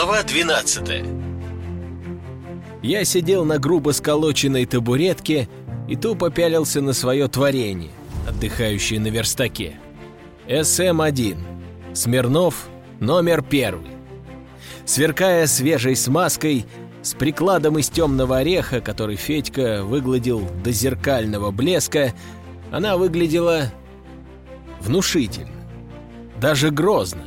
Глава 12 Я сидел на грубо сколоченной табуретке и тупо пялился на свое творение, отдыхающее на верстаке. СМ-1. Смирнов, номер первый. Сверкая свежей смазкой, с прикладом из темного ореха, который Федька выгладил до зеркального блеска, она выглядела внушительно, даже грозно.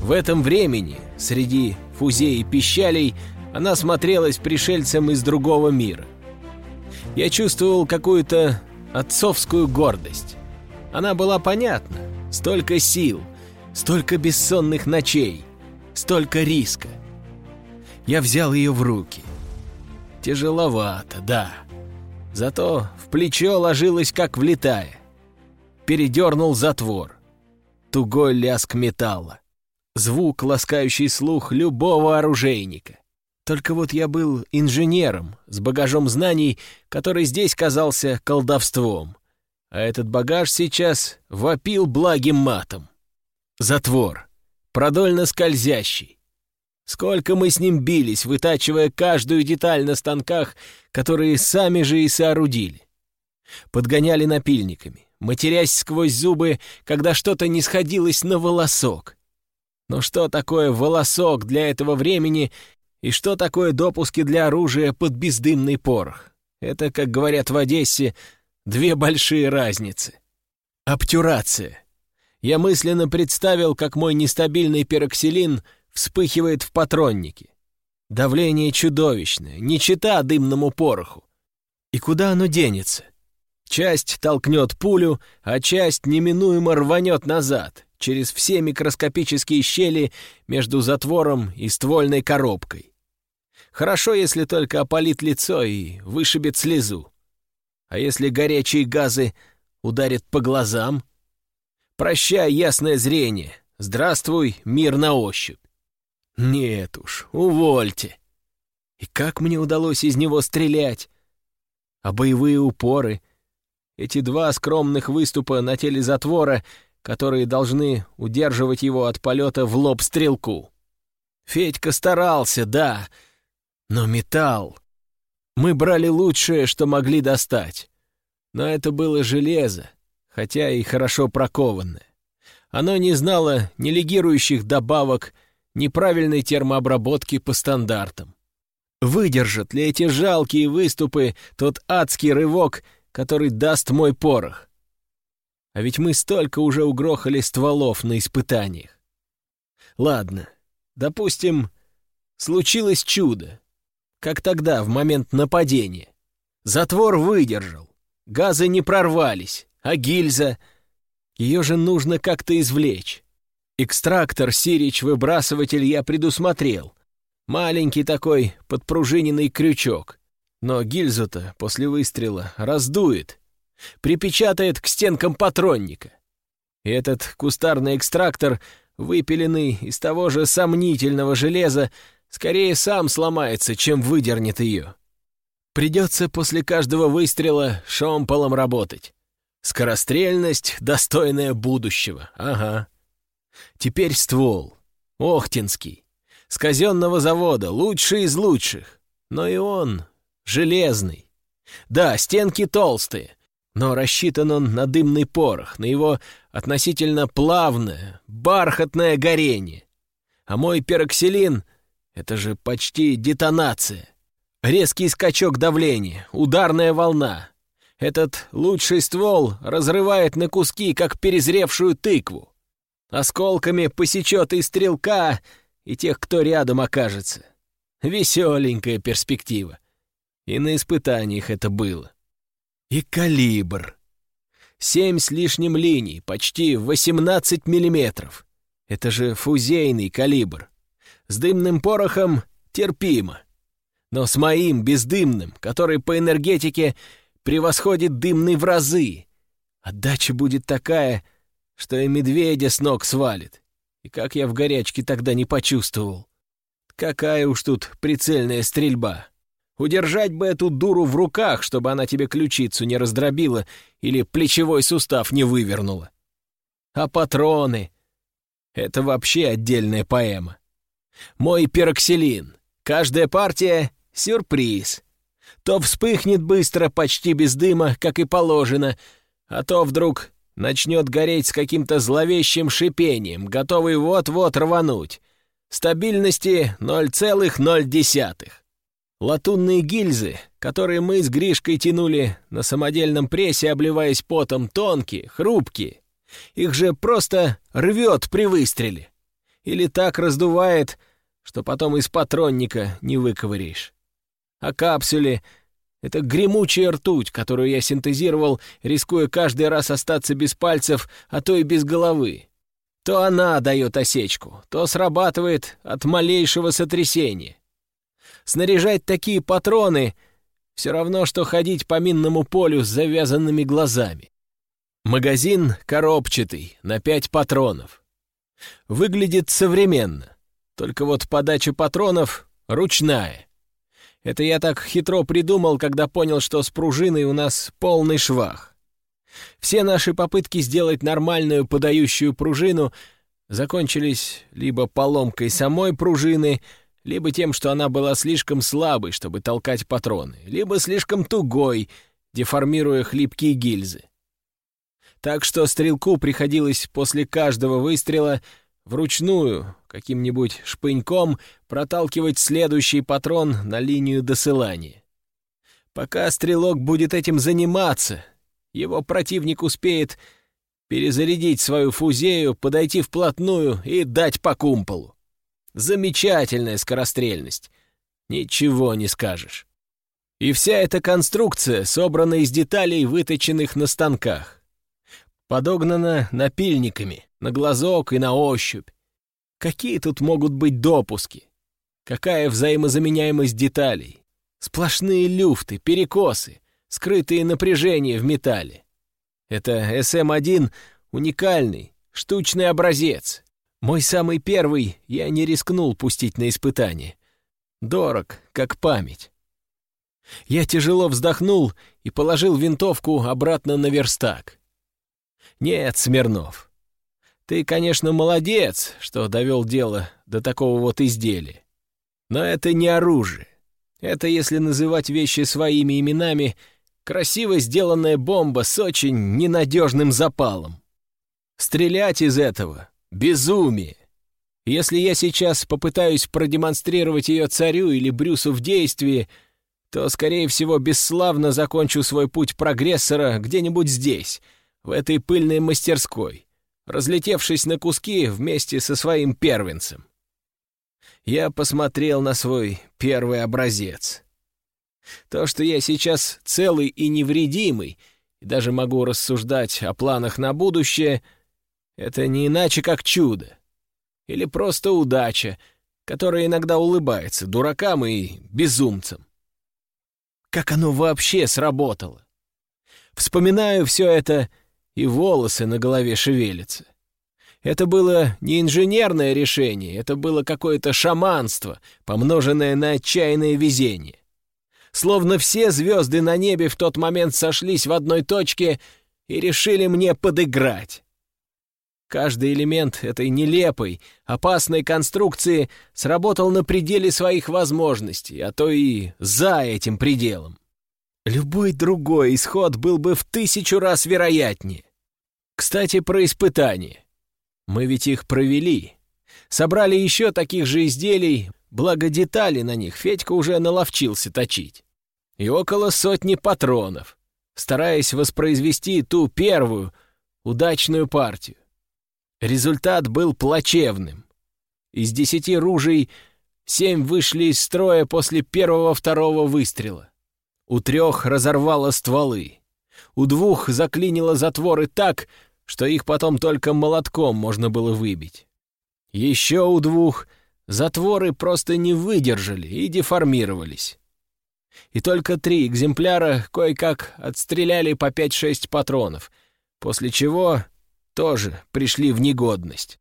В этом времени, среди фузей и пищалей, она смотрелась пришельцем из другого мира. Я чувствовал какую-то отцовскую гордость. Она была понятна. Столько сил, столько бессонных ночей, столько риска. Я взял ее в руки. Тяжеловато, да. Зато в плечо ложилась, как влетая. Передернул затвор. Тугой лязг металла. Звук, ласкающий слух любого оружейника. Только вот я был инженером, с багажом знаний, который здесь казался колдовством. А этот багаж сейчас вопил благим матом. Затвор. Продольно скользящий. Сколько мы с ним бились, вытачивая каждую деталь на станках, которые сами же и соорудили. Подгоняли напильниками, матерясь сквозь зубы, когда что-то не сходилось на волосок. Но что такое волосок для этого времени и что такое допуски для оружия под бездымный порох? Это, как говорят в Одессе, две большие разницы. Обтюрация. Я мысленно представил, как мой нестабильный пероксилин — вспыхивает в патроннике. Давление чудовищное, не чита дымному пороху. И куда оно денется? Часть толкнет пулю, а часть неминуемо рванет назад, через все микроскопические щели между затвором и ствольной коробкой. Хорошо, если только опалит лицо и вышибет слезу. А если горячие газы ударят по глазам? Прощай, ясное зрение. Здравствуй, мир на ощупь. Нет уж, увольте. И как мне удалось из него стрелять? А боевые упоры? Эти два скромных выступа на теле затвора, которые должны удерживать его от полета в лоб стрелку. Федька старался, да, но металл. Мы брали лучшее, что могли достать. Но это было железо, хотя и хорошо прокованное. Оно не знало ни легирующих добавок, неправильной термообработки по стандартам. Выдержат ли эти жалкие выступы тот адский рывок, который даст мой порох? А ведь мы столько уже угрохали стволов на испытаниях. Ладно, допустим, случилось чудо. Как тогда, в момент нападения. Затвор выдержал, газы не прорвались, а гильза... Ее же нужно как-то извлечь. Экстрактор, сирич-выбрасыватель я предусмотрел. Маленький такой подпружиненный крючок. Но гильзу-то после выстрела раздует. Припечатает к стенкам патронника. Этот кустарный экстрактор, выпиленный из того же сомнительного железа, скорее сам сломается, чем выдернет ее. Придется после каждого выстрела шомполом работать. Скорострельность, достойная будущего. Ага. Теперь ствол. Охтинский. С казенного завода, лучший из лучших. Но и он железный. Да, стенки толстые, но рассчитан он на дымный порох, на его относительно плавное, бархатное горение. А мой пероксилин — это же почти детонация. Резкий скачок давления, ударная волна. Этот лучший ствол разрывает на куски, как перезревшую тыкву. Осколками посечет и стрелка, и тех, кто рядом окажется. Веселенькая перспектива. И на испытаниях это было. И калибр. Семь с лишним линий, почти 18 миллиметров. Это же фузейный калибр. С дымным порохом терпимо. Но с моим бездымным, который по энергетике превосходит дымный в разы, отдача будет такая — что и медведя с ног свалит. И как я в горячке тогда не почувствовал. Какая уж тут прицельная стрельба. Удержать бы эту дуру в руках, чтобы она тебе ключицу не раздробила или плечевой сустав не вывернула. А патроны — это вообще отдельная поэма. Мой пероксилин. Каждая партия — сюрприз. То вспыхнет быстро, почти без дыма, как и положено, а то вдруг начнет гореть с каким-то зловещим шипением, готовый вот-вот рвануть. Стабильности 0,0. Латунные гильзы, которые мы с Гришкой тянули на самодельном прессе, обливаясь потом, тонкие, хрупкие. Их же просто рвет при выстреле. Или так раздувает, что потом из патронника не выковыришь. А капсюли — это гремучая ртуть, которую я синтезировал, рискуя каждый раз остаться без пальцев, а то и без головы. То она дает осечку, то срабатывает от малейшего сотрясения. Снаряжать такие патроны — все равно, что ходить по минному полю с завязанными глазами. Магазин коробчатый, на пять патронов. Выглядит современно, только вот подача патронов ручная. Это я так хитро придумал, когда понял, что с пружиной у нас полный швах. Все наши попытки сделать нормальную подающую пружину закончились либо поломкой самой пружины, либо тем, что она была слишком слабой, чтобы толкать патроны, либо слишком тугой, деформируя хлипкие гильзы. Так что стрелку приходилось после каждого выстрела вручную, каким-нибудь шпыньком, проталкивать следующий патрон на линию досылания. Пока стрелок будет этим заниматься, его противник успеет перезарядить свою фузею, подойти вплотную и дать по кумполу. Замечательная скорострельность. Ничего не скажешь. И вся эта конструкция собрана из деталей, выточенных на станках. Подогнана напильниками, на глазок и на ощупь. Какие тут могут быть допуски? Какая взаимозаменяемость деталей? Сплошные люфты, перекосы, скрытые напряжения в металле. Это СМ-1 уникальный, штучный образец. Мой самый первый я не рискнул пустить на испытание. Дорог, как память. Я тяжело вздохнул и положил винтовку обратно на верстак. Нет, Смирнов, ты, конечно, молодец, что довел дело до такого вот изделия. Но это не оружие. Это, если называть вещи своими именами, красиво сделанная бомба с очень ненадежным запалом. Стрелять из этого Безумие! Если я сейчас попытаюсь продемонстрировать ее царю или Брюсу в действии, то, скорее всего, бесславно закончу свой путь прогрессора где-нибудь здесь, в этой пыльной мастерской, разлетевшись на куски вместе со своим первенцем. Я посмотрел на свой первый образец. То, что я сейчас целый и невредимый, и даже могу рассуждать о планах на будущее — это не иначе, как чудо. Или просто удача, которая иногда улыбается дуракам и безумцам. Как оно вообще сработало? Вспоминаю все это, и волосы на голове шевелятся. Это было не инженерное решение, это было какое-то шаманство, помноженное на отчаянное везение. Словно все звезды на небе в тот момент сошлись в одной точке и решили мне подыграть. Каждый элемент этой нелепой, опасной конструкции сработал на пределе своих возможностей, а то и за этим пределом. Любой другой исход был бы в тысячу раз вероятнее. Кстати, про испытания. Мы ведь их провели. Собрали еще таких же изделий, благо детали на них Федька уже наловчился точить. И около сотни патронов, стараясь воспроизвести ту первую, удачную партию. Результат был плачевным. Из десяти ружей семь вышли из строя после первого-второго выстрела. У трех разорвало стволы. У двух заклинило затворы так, что их потом только молотком можно было выбить. Еще у двух затворы просто не выдержали и деформировались. И только три экземпляра кое-как отстреляли по 5-6 патронов, после чего тоже пришли в негодность.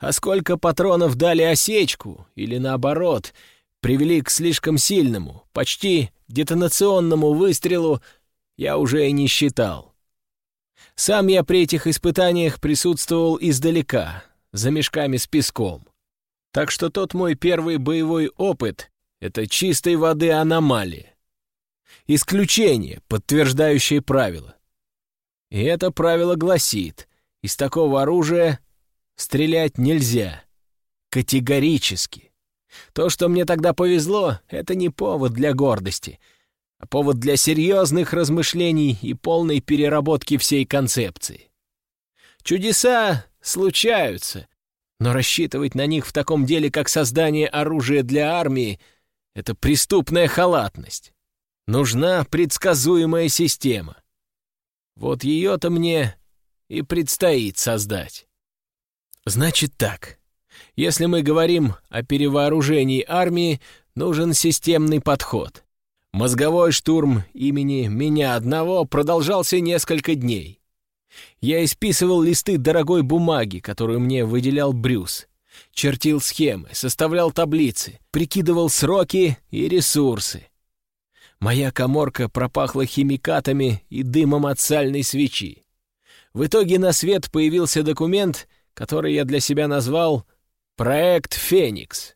А сколько патронов дали осечку, или наоборот, привели к слишком сильному, почти детонационному выстрелу, я уже и не считал. Сам я при этих испытаниях присутствовал издалека, за мешками с песком. Так что тот мой первый боевой опыт — это чистой воды аномалия. Исключение, подтверждающее правило. И это правило гласит, из такого оружия стрелять нельзя. Категорически. То, что мне тогда повезло, это не повод для гордости, а повод для серьезных размышлений и полной переработки всей концепции. Чудеса случаются, но рассчитывать на них в таком деле, как создание оружия для армии, это преступная халатность. Нужна предсказуемая система. Вот ее-то мне и предстоит создать. Значит так. Если мы говорим о перевооружении армии, нужен системный подход. Мозговой штурм имени меня одного продолжался несколько дней. Я исписывал листы дорогой бумаги, которую мне выделял Брюс. Чертил схемы, составлял таблицы, прикидывал сроки и ресурсы. Моя коморка пропахла химикатами и дымом от сальной свечи. В итоге на свет появился документ, который я для себя назвал «Проект Феникс»,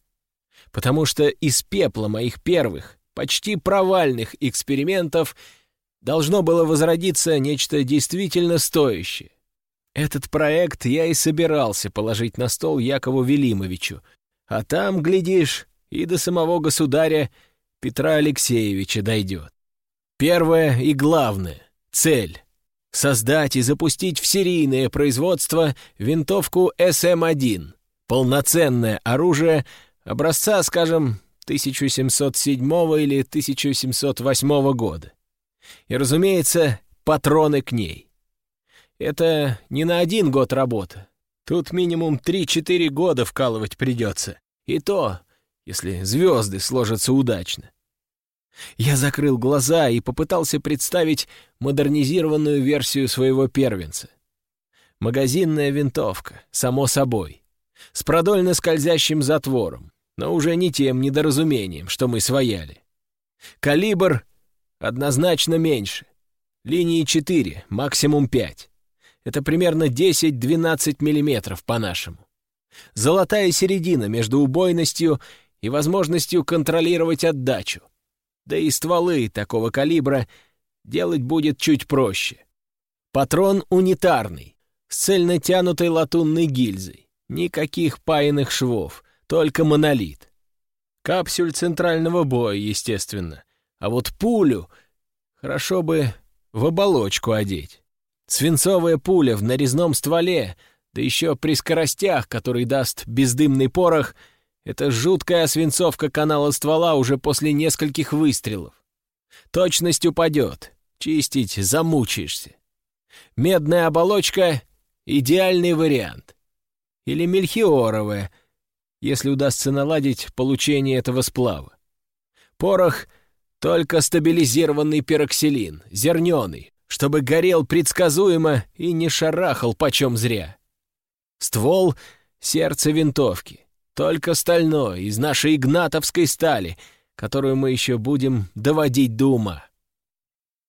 потому что из пепла моих первых, почти провальных экспериментов должно было возродиться нечто действительно стоящее. Этот проект я и собирался положить на стол Якову Велимовичу, а там, глядишь, и до самого государя Петра Алексеевича дойдет. Первое и главное — цель — создать и запустить в серийное производство винтовку СМ-1, полноценное оружие образца, скажем, 1707 или 1708 года и, разумеется, патроны к ней. Это не на один год работа. Тут минимум 3-4 года вкалывать придется. И то, если звезды сложатся удачно. Я закрыл глаза и попытался представить модернизированную версию своего первенца. Магазинная винтовка, само собой, с продольно скользящим затвором, но уже не тем недоразумением, что мы свояли. Калибр Однозначно меньше. Линии 4, максимум 5. Это примерно 10-12 миллиметров по-нашему. Золотая середина между убойностью и возможностью контролировать отдачу. Да и стволы такого калибра делать будет чуть проще. Патрон унитарный, с цельно тянутой латунной гильзой. Никаких паянных швов, только монолит. Капсюль центрального боя, естественно. А вот пулю хорошо бы в оболочку одеть. Свинцовая пуля в нарезном стволе, да еще при скоростях, который даст бездымный порох, это жуткая свинцовка канала ствола уже после нескольких выстрелов. Точность упадет, чистить замучаешься. Медная оболочка — идеальный вариант. Или мельхиоровая, если удастся наладить получение этого сплава. Порох только стабилизированный пероксилин, зерненый, чтобы горел предсказуемо и не шарахал почем зря. Ствол — сердце винтовки, только стальной, из нашей игнатовской стали, которую мы еще будем доводить до ума.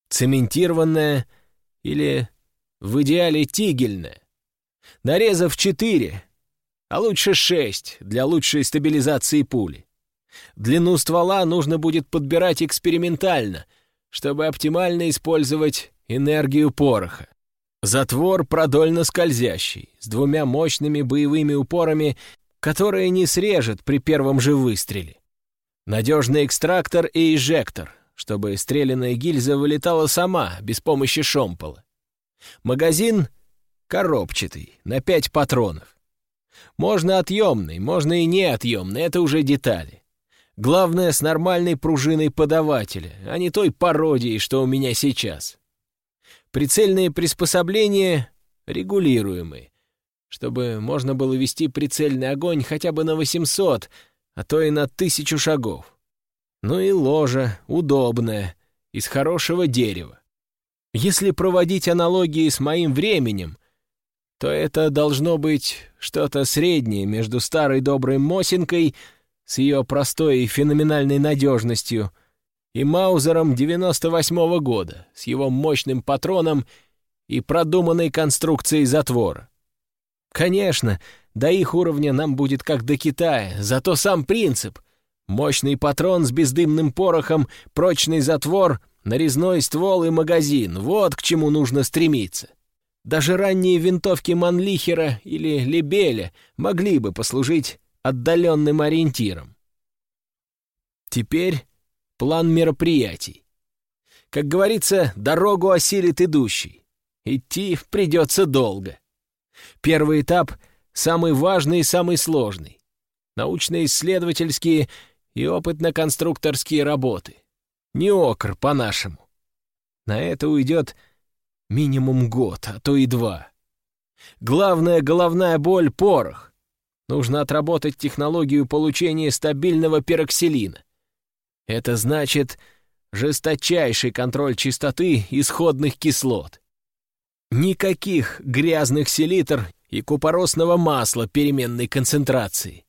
Цементированная или, в идеале, тигельная. Нарезав четыре, а лучше шесть для лучшей стабилизации пули. Длину ствола нужно будет подбирать экспериментально, чтобы оптимально использовать энергию пороха. Затвор продольно скользящий, с двумя мощными боевыми упорами, которые не срежет при первом же выстреле. Надежный экстрактор и эжектор, чтобы стрелянная гильза вылетала сама, без помощи шомпола. Магазин коробчатый, на пять патронов. Можно отъемный, можно и неотъемный, это уже детали. Главное, с нормальной пружиной подавателя, а не той пародией, что у меня сейчас. Прицельные приспособления регулируемые, чтобы можно было вести прицельный огонь хотя бы на 800, а то и на 1000 шагов. Ну и ложа удобная, из хорошего дерева. Если проводить аналогии с моим временем, то это должно быть что-то среднее между старой доброй Мосинкой — с ее простой и феноменальной надежностью, и Маузером 98-го года с его мощным патроном и продуманной конструкцией затвора. Конечно, До их уровня нам будет как до Китая, зато сам принцип — мощный патрон с бездымным порохом, прочный затвор, нарезной ствол и магазин — вот к чему нужно стремиться. Даже ранние винтовки Манлихера или Лебеля могли бы послужить отдаленным ориентиром. Теперь план мероприятий. Как говорится, дорогу осилит идущий. Идти придется долго. Первый этап — самый важный и самый сложный. Научно-исследовательские и опытно-конструкторские работы. Не окр по-нашему. На это уйдет минимум год, а то и два. Главная головная боль — порох. Нужно отработать технологию получения стабильного пероксилина. Это значит жесточайший контроль чистоты исходных кислот. Никаких грязных селитр и купоросного масла переменной концентрации.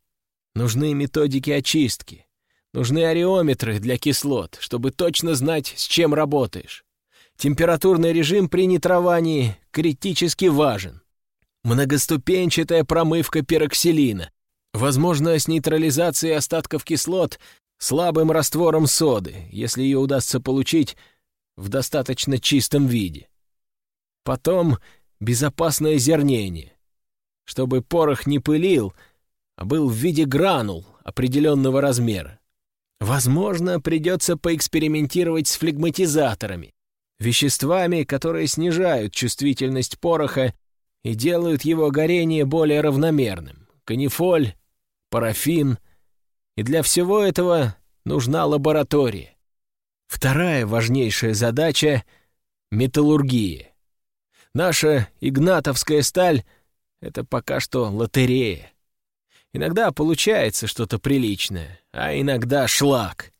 Нужны методики очистки. Нужны ареометры для кислот, чтобы точно знать, с чем работаешь. Температурный режим при нитровании критически важен. Многоступенчатая промывка пероксилина. Возможно, с нейтрализацией остатков кислот слабым раствором соды, если ее удастся получить в достаточно чистом виде. Потом безопасное зернение, чтобы порох не пылил, а был в виде гранул определенного размера. Возможно, придется поэкспериментировать с флегматизаторами, веществами, которые снижают чувствительность пороха и делают его горение более равномерным. Канифоль, парафин. И для всего этого нужна лаборатория. Вторая важнейшая задача — металлургия. Наша игнатовская сталь — это пока что лотерея. Иногда получается что-то приличное, а иногда шлак.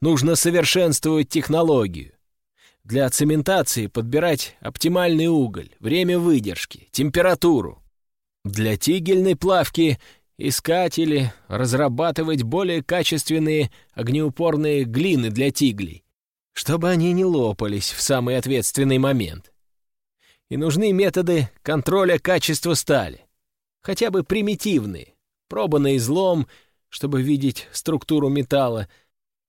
Нужно совершенствовать технологию. Для цементации подбирать оптимальный уголь, время выдержки, температуру. Для тигельной плавки искать или разрабатывать более качественные огнеупорные глины для тиглей, чтобы они не лопались в самый ответственный момент и нужны методы контроля качества стали. Хотя бы примитивные. Проба на излом, чтобы видеть структуру металла,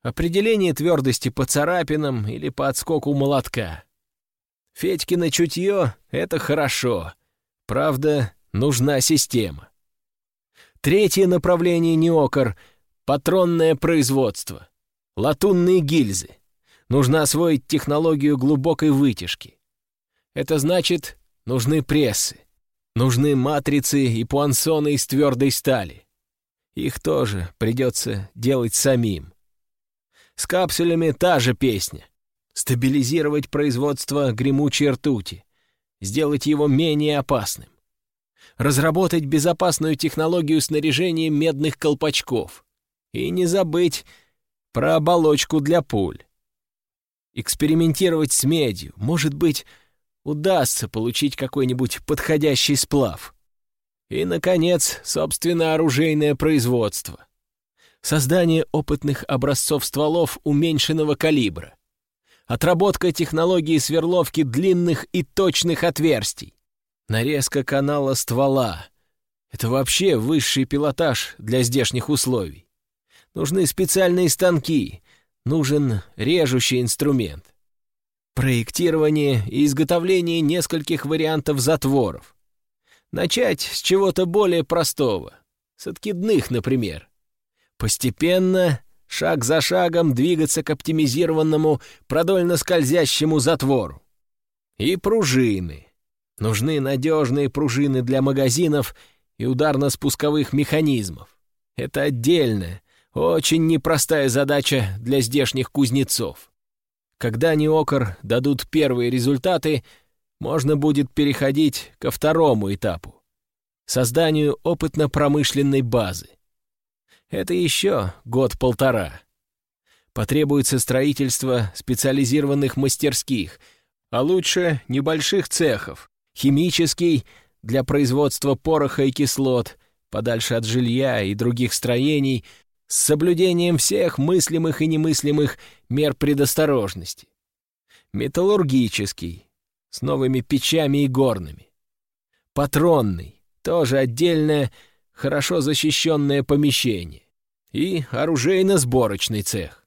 определение твердости по царапинам или по отскоку молотка. Федькино чутье — это хорошо. Правда, нужна система. Третье направление неокор — патронное производство. Латунные гильзы. Нужно освоить технологию глубокой вытяжки. Это значит, нужны прессы, нужны матрицы и пуансоны из твердой стали. Их тоже придется делать самим. С капсулями та же песня. Стабилизировать производство гремучей ртути, сделать его менее опасным. Разработать безопасную технологию снаряжения медных колпачков. И не забыть про оболочку для пуль. Экспериментировать с медью, может быть, удастся получить какой-нибудь подходящий сплав. И, наконец, собственно, оружейное производство. Создание опытных образцов стволов уменьшенного калибра. Отработка технологии сверловки длинных и точных отверстий. Нарезка канала ствола. Это вообще высший пилотаж для здешних условий. Нужны специальные станки, нужен режущий инструмент проектирование и изготовление нескольких вариантов затворов. Начать с чего-то более простого, с откидных, например. Постепенно, шаг за шагом двигаться к оптимизированному продольно-скользящему затвору. И пружины. Нужны надежные пружины для магазинов и ударно-спусковых механизмов. Это отдельная, очень непростая задача для здешних кузнецов. Когда Неокор дадут первые результаты, можно будет переходить ко второму этапу — созданию опытно-промышленной базы. Это еще год-полтора. Потребуется строительство специализированных мастерских, а лучше небольших цехов, химический для производства пороха и кислот, подальше от жилья и других строений, с соблюдением всех мыслимых и немыслимых мер предосторожности. Металлургический, с новыми печами и горными. Патронный, тоже отдельное хорошо защищенное помещение и оружейно-сборочный цех.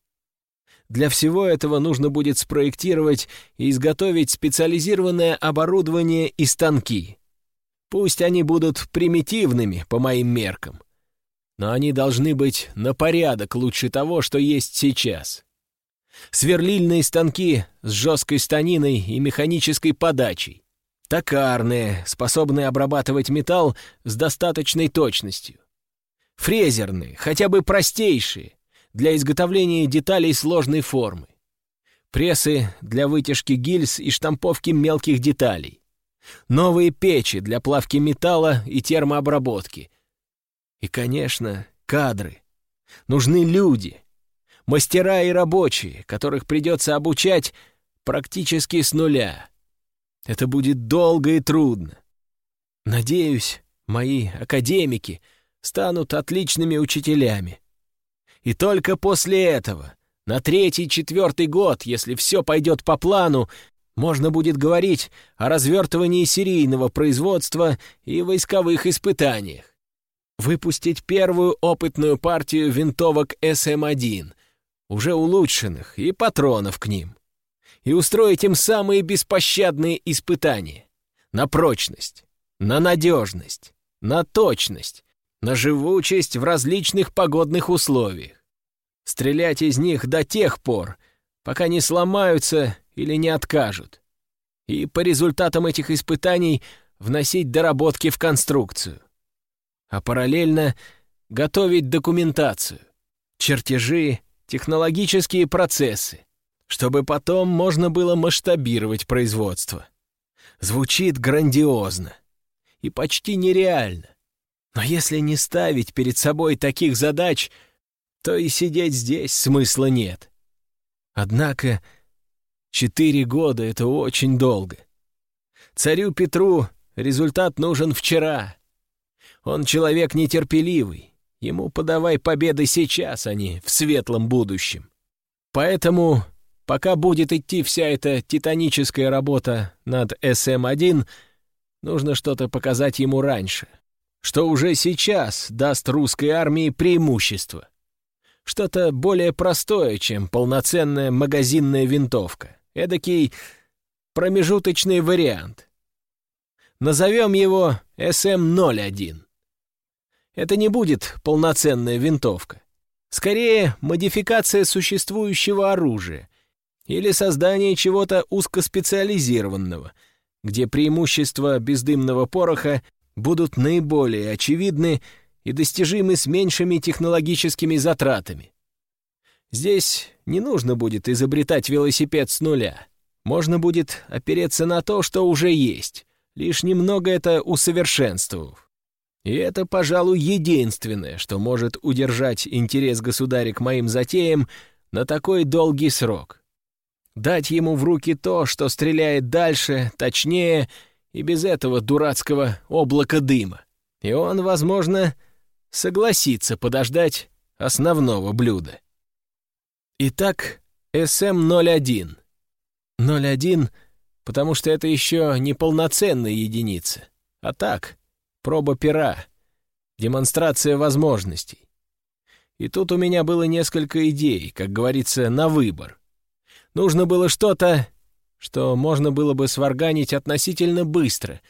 Для всего этого нужно будет спроектировать и изготовить специализированное оборудование и станки. Пусть они будут примитивными по моим меркам, но они должны быть на порядок лучше того, что есть сейчас. Сверлильные станки с жесткой станиной и механической подачей. Токарные, способные обрабатывать металл с достаточной точностью. Фрезерные, хотя бы простейшие, для изготовления деталей сложной формы. Прессы для вытяжки гильз и штамповки мелких деталей. Новые печи для плавки металла и термообработки. И, конечно, кадры. Нужны люди. Мастера и рабочие, которых придется обучать практически с нуля. Это будет долго и трудно. Надеюсь, мои академики станут отличными учителями. И только после этого, на третий-четвертый год, если все пойдет по плану, можно будет говорить о развертывании серийного производства и войсковых испытаниях. Выпустить первую опытную партию винтовок СМ-1, уже улучшенных, и патронов к ним и устроить им самые беспощадные испытания. На прочность, на надежность, на точность, на живучесть в различных погодных условиях. Стрелять из них до тех пор, пока не сломаются или не откажут. И по результатам этих испытаний вносить доработки в конструкцию. А параллельно готовить документацию, чертежи, технологические процессы, чтобы потом можно было масштабировать производство. Звучит грандиозно и почти нереально. Но если не ставить перед собой таких задач, то и сидеть здесь смысла нет. Однако четыре года — это очень долго. Царю Петру результат нужен вчера. Он человек нетерпеливый. Ему подавай победы сейчас, а не в светлом будущем. Поэтому Пока будет идти вся эта титаническая работа над СМ-1, нужно что-то показать ему раньше, что уже сейчас даст русской армии преимущество. Что-то более простое, чем полноценная магазинная винтовка. Эдакий промежуточный вариант. Назовем его СМ-01. Это не будет полноценная винтовка. Скорее, модификация существующего оружия — или создание чего-то узкоспециализированного, где преимущества бездымного пороха будут наиболее очевидны и достижимы с меньшими технологическими затратами. Здесь не нужно будет изобретать велосипед с нуля. Можно будет опереться на то, что уже есть, лишь немного это усовершенствовав. И это, пожалуй, единственное, что может удержать интерес государя к моим затеям на такой долгий срок дать ему в руки то, что стреляет дальше, точнее и без этого дурацкого облака дыма. И он, возможно, согласится подождать основного блюда. Итак, СМ-01. 01, потому что это еще не полноценная единица, а так, проба пера, демонстрация возможностей. И тут у меня было несколько идей, как говорится, на выбор. Нужно было что-то, что можно было бы сварганить относительно быстро,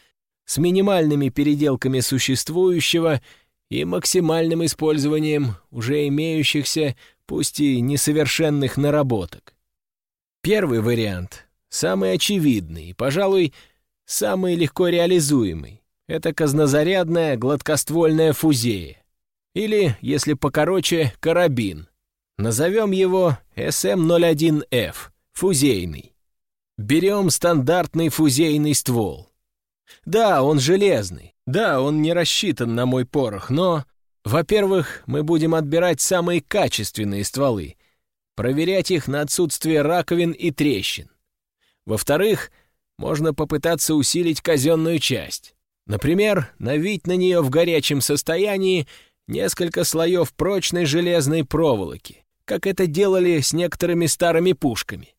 с минимальными переделками существующего и максимальным использованием уже имеющихся, пусть и несовершенных наработок. Первый вариант — самый очевидный и, пожалуй, самый легко реализуемый. Это казнозарядная гладкоствольная фузея. Или, если покороче, карабин. Назовем его SM-01F — Фузейный. Берем стандартный фузейный ствол. Да, он железный. Да, он не рассчитан на мой порох, но... Во-первых, мы будем отбирать самые качественные стволы, проверять их на отсутствие раковин и трещин. Во-вторых, можно попытаться усилить казенную часть. Например, навить на нее в горячем состоянии несколько слоев прочной железной проволоки, как это делали с некоторыми старыми пушками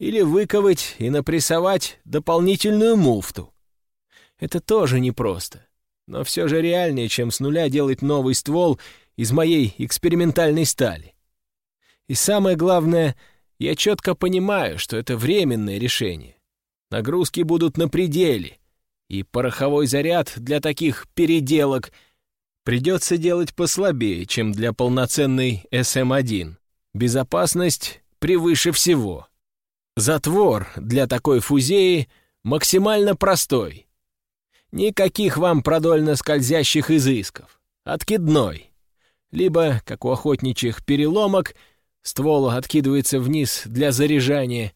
или выковать и напрессовать дополнительную муфту. Это тоже непросто. но все же реальнее, чем с нуля делать новый ствол из моей экспериментальной стали. И самое главное, я четко понимаю, что это временное решение. Нагрузки будут на пределе, и пороховой заряд для таких переделок придется делать послабее, чем для полноценной СМ-1. Безопасность превыше всего. Затвор для такой фузеи максимально простой. Никаких вам продольно скользящих изысков. Откидной. Либо, как у охотничьих переломок, ствол откидывается вниз для заряжания,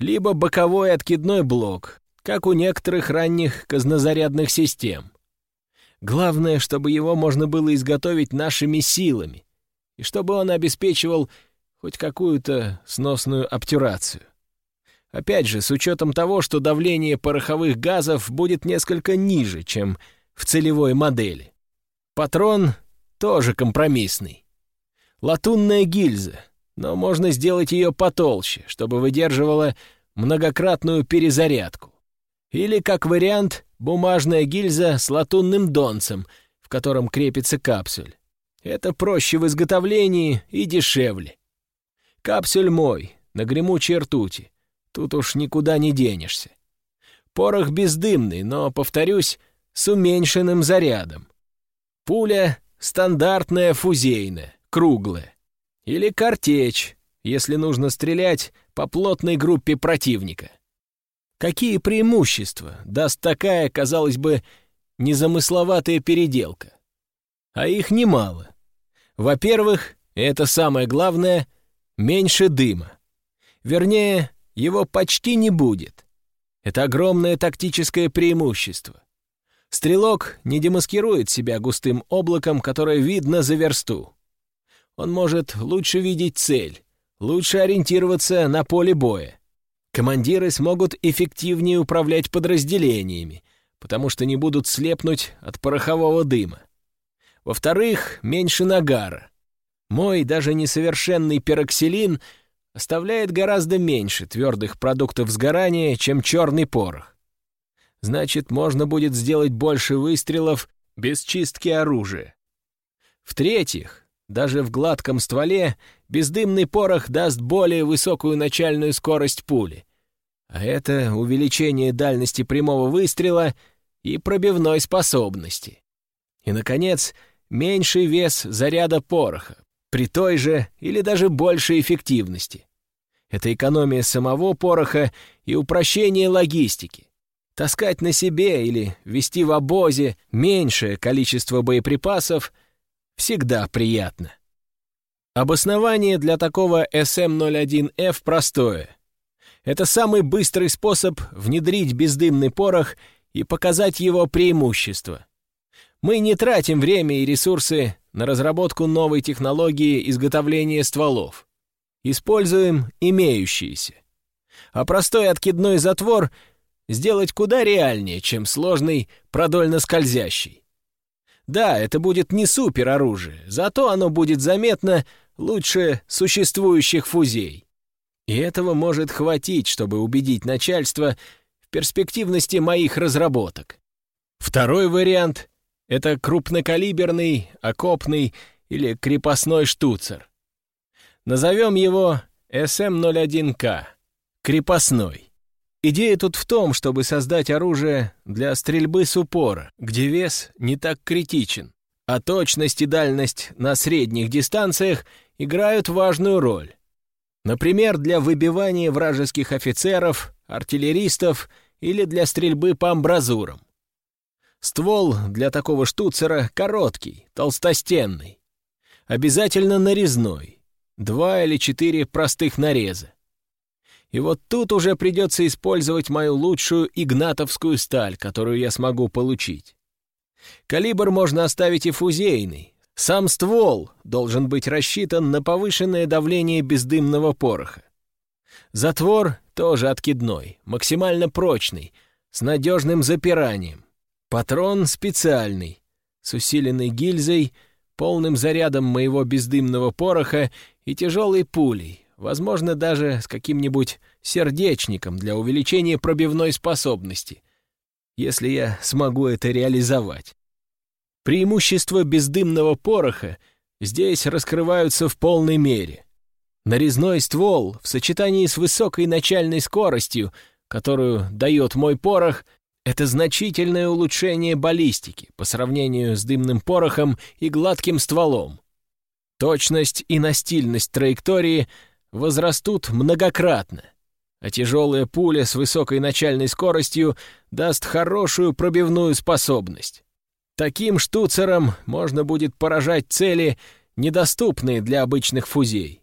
либо боковой откидной блок, как у некоторых ранних казнозарядных систем. Главное, чтобы его можно было изготовить нашими силами, и чтобы он обеспечивал хоть какую-то сносную обтюрацию. Опять же, с учетом того, что давление пороховых газов будет несколько ниже, чем в целевой модели. Патрон тоже компромиссный. Латунная гильза, но можно сделать ее потолще, чтобы выдерживала многократную перезарядку. Или, как вариант, бумажная гильза с латунным донцем, в котором крепится капсуль. Это проще в изготовлении и дешевле. Капсуль мой, на гремучей ртути. Тут уж никуда не денешься. Порох бездымный, но, повторюсь, с уменьшенным зарядом. Пуля стандартная фузейная, круглая. Или картечь, если нужно стрелять по плотной группе противника. Какие преимущества даст такая, казалось бы, незамысловатая переделка? А их немало. Во-первых, это самое главное, меньше дыма. Вернее, его почти не будет. Это огромное тактическое преимущество. Стрелок не демаскирует себя густым облаком, которое видно за версту. Он может лучше видеть цель, лучше ориентироваться на поле боя. Командиры смогут эффективнее управлять подразделениями, потому что не будут слепнуть от порохового дыма. Во-вторых, меньше нагара. Мой даже несовершенный пероксилин — оставляет гораздо меньше твердых продуктов сгорания, чем черный порох. Значит, можно будет сделать больше выстрелов без чистки оружия. В-третьих, даже в гладком стволе бездымный порох даст более высокую начальную скорость пули, а это увеличение дальности прямого выстрела и пробивной способности. И, наконец, меньший вес заряда пороха, при той же или даже большей эффективности. Это экономия самого пороха и упрощение логистики. Таскать на себе или вести в обозе меньшее количество боеприпасов всегда приятно. Обоснование для такого SM-01F простое. Это самый быстрый способ внедрить бездымный порох и показать его преимущество. Мы не тратим время и ресурсы на разработку новой технологии изготовления стволов. Используем имеющиеся. А простой откидной затвор сделать куда реальнее, чем сложный продольно-скользящий. Да, это будет не супероружие, зато оно будет заметно лучше существующих фузей. И этого может хватить, чтобы убедить начальство в перспективности моих разработок. Второй вариант — это крупнокалиберный, окопный или крепостной штуцер. Назовем его СМ-01К, крепостной. Идея тут в том, чтобы создать оружие для стрельбы с упора, где вес не так критичен, а точность и дальность на средних дистанциях играют важную роль. Например, для выбивания вражеских офицеров, артиллеристов или для стрельбы по амбразурам. Ствол для такого штуцера короткий, толстостенный. Обязательно нарезной два или четыре простых нареза. И вот тут уже придется использовать мою лучшую игнатовскую сталь, которую я смогу получить. Калибр можно оставить и фузейный. Сам ствол должен быть рассчитан на повышенное давление бездымного пороха. Затвор тоже откидной, максимально прочный, с надежным запиранием. Патрон специальный, с усиленной гильзой, полным зарядом моего бездымного пороха и тяжелой пулей, возможно, даже с каким-нибудь сердечником для увеличения пробивной способности, если я смогу это реализовать. Преимущества бездымного пороха здесь раскрываются в полной мере. Нарезной ствол в сочетании с высокой начальной скоростью, которую дает мой порох, это значительное улучшение баллистики по сравнению с дымным порохом и гладким стволом. Точность и настильность траектории возрастут многократно, а тяжелая пуля с высокой начальной скоростью даст хорошую пробивную способность. Таким штуцером можно будет поражать цели, недоступные для обычных фузей.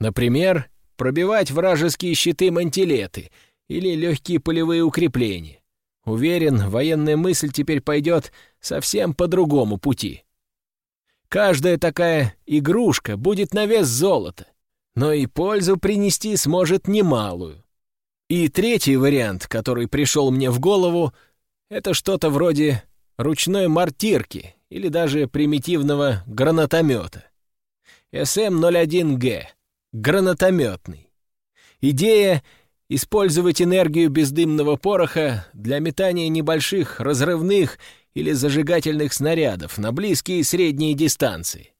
Например, пробивать вражеские щиты мантилеты или легкие полевые укрепления. Уверен, военная мысль теперь пойдет совсем по другому пути. Каждая такая игрушка будет на вес золота, но и пользу принести сможет немалую. И третий вариант, который пришел мне в голову, это что-то вроде ручной мортирки или даже примитивного гранатомета. СМ-01Г. Гранатометный. Идея — использовать энергию бездымного пороха для метания небольших разрывных или зажигательных снарядов на близкие и средние дистанции.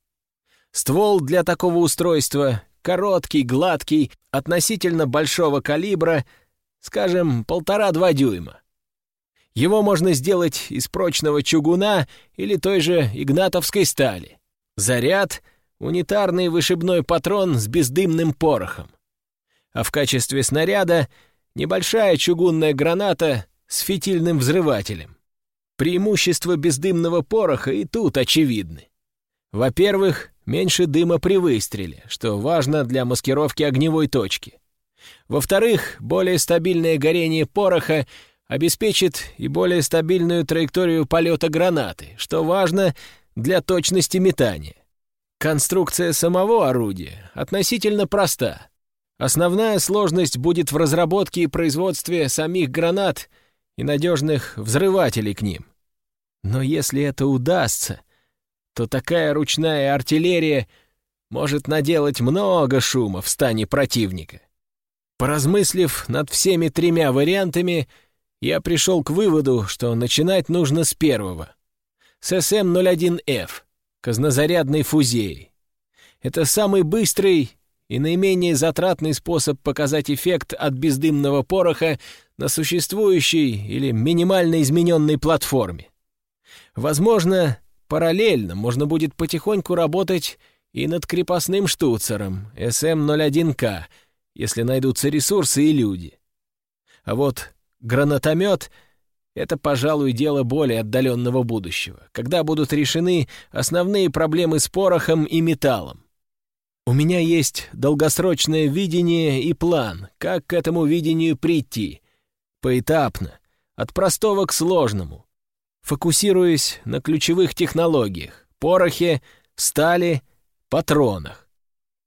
Ствол для такого устройства короткий, гладкий, относительно большого калибра, скажем, полтора-два дюйма. Его можно сделать из прочного чугуна или той же игнатовской стали. Заряд — унитарный вышибной патрон с бездымным порохом. А в качестве снаряда — небольшая чугунная граната с фитильным взрывателем. Преимущества бездымного пороха и тут очевидны. Во-первых, меньше дыма при выстреле, что важно для маскировки огневой точки. Во-вторых, более стабильное горение пороха обеспечит и более стабильную траекторию полета гранаты, что важно для точности метания. Конструкция самого орудия относительно проста. Основная сложность будет в разработке и производстве самих гранат — и надежных взрывателей к ним. Но если это удастся, то такая ручная артиллерия может наделать много шума в стане противника. Поразмыслив над всеми тремя вариантами, я пришел к выводу, что начинать нужно с первого. С СМ-01Ф, казнозарядной фузеей. Это самый быстрый и наименее затратный способ показать эффект от бездымного пороха на существующей или минимально измененной платформе. Возможно, параллельно можно будет потихоньку работать и над крепостным штуцером СМ-01К, если найдутся ресурсы и люди. А вот гранатомет — это, пожалуй, дело более отдаленного будущего, когда будут решены основные проблемы с порохом и металлом. У меня есть долгосрочное видение и план, как к этому видению прийти. Поэтапно, от простого к сложному. Фокусируясь на ключевых технологиях — порохе, стали, патронах.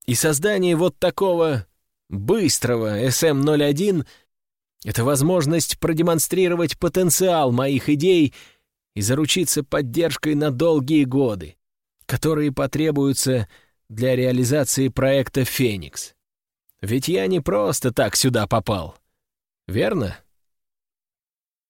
И создание вот такого быстрого СМ-01 — это возможность продемонстрировать потенциал моих идей и заручиться поддержкой на долгие годы, которые потребуются для реализации проекта «Феникс». Ведь я не просто так сюда попал. Верно?